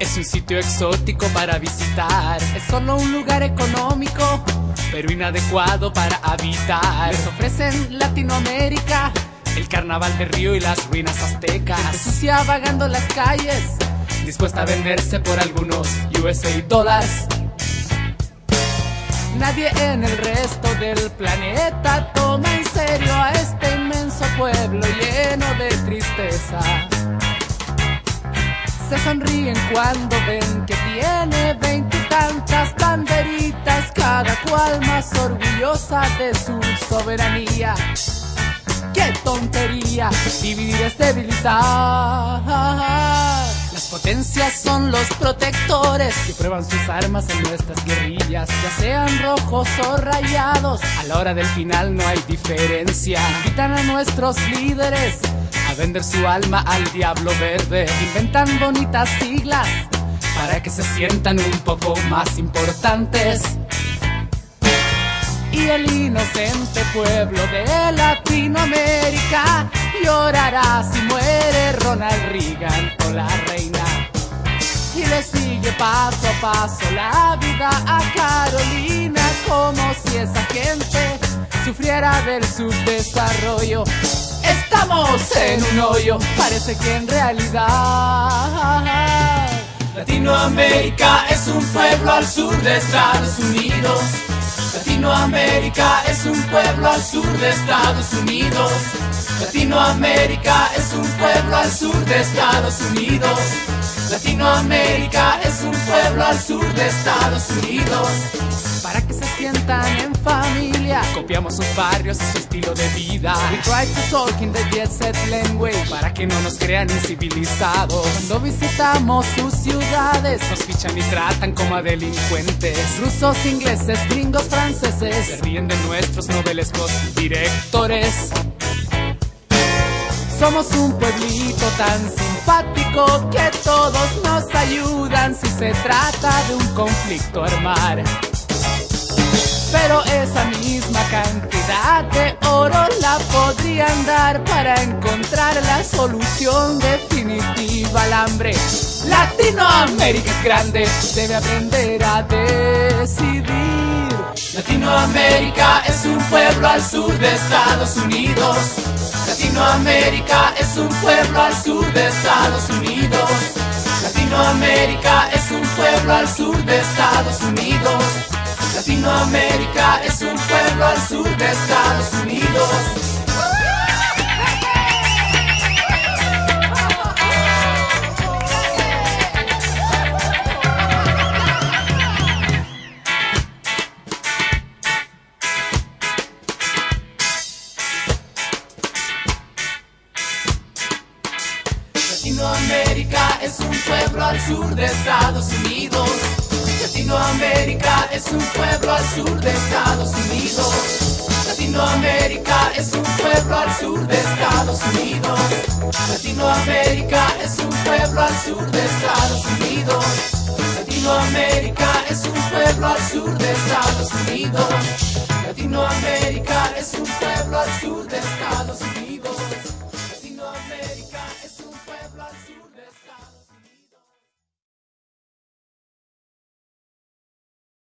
Es un sitio exótico para visitar. Es solo un lugar económico, pero inadecuado para habitar. Les ofrecen Latinoamérica, el carnaval de Río y las ruinas aztecas. Gente sucia vagando las calles, dispuesta a venderse por algunos USA dólares. Nadie en el resto del planeta toma en serio a este inmenso pueblo lleno de tristeza. Se sonríen cuando ven que tiene veintitantas banderitas, cada cual más orgullosa de su soberanía. ¡Qué tontería! Dividir es debilitar. Las potencias son los protectores que prueban sus armas en nuestras guerrillas, ya sean rojos o rayados. A la hora del final no hay diferencia. Invitan a nuestros líderes vender su alma al diablo verde. Inventan bonitas siglas para que se sientan un poco más importantes. Y el inocente pueblo de Latinoamérica llorará si muere Ronald Reagan o la reina. Y le sigue paso a paso la vida a Carolina como si esa gente sufriera del subdesarrollo. Estamos en un hoyo, parece que en realidad Latinoamérica es un pueblo al sur de Estados Unidos. Latinoamérica es un pueblo al sur de Estados Unidos. Latinoamérica es un pueblo al sur de Estados Unidos. Latinoamérica es un pueblo al sur de Estados Unidos. Para que se sientan en familia, copiamos sus barrios y su estilo de vida. We try to talk in the jet set language para que no nos crean incivilizados. Cuando visitamos sus ciudades, nos fichan y tratan como a delincuentes. Rusos, ingleses, gringos, franceses, se ríen de nuestros novelescos directores. Somos un pueblito tan simpático que todos nos ayudan si se trata de un conflicto armar. Pero esa misma cantidad de oro la podrían dar para encontrar la solución definitiva al hambre. Latinoamérica es grande, debe aprender a decidir. Latinoamérica es un pueblo al sur de Estados Unidos. Latinoamérica es un pueblo al sur de Estados Unidos. Latinoamérica es un pueblo al sur de Estados Unidos. Latinoamérica es un pueblo al sur de Estados Unidos. Latinoamérica es un pueblo al sur de Estados Unidos. Latinoamérica es un pueblo al sur de Estados Unidos. Latinoamérica es un pueblo al sur de Estados Unidos. Latinoamérica es un pueblo al sur de Estados Unidos. Latinoamérica es un pueblo al sur de Estados Unidos. Latinoamérica es un pueblo al sur de Estados Unidos. Latinoamérica es un pueblo al sur de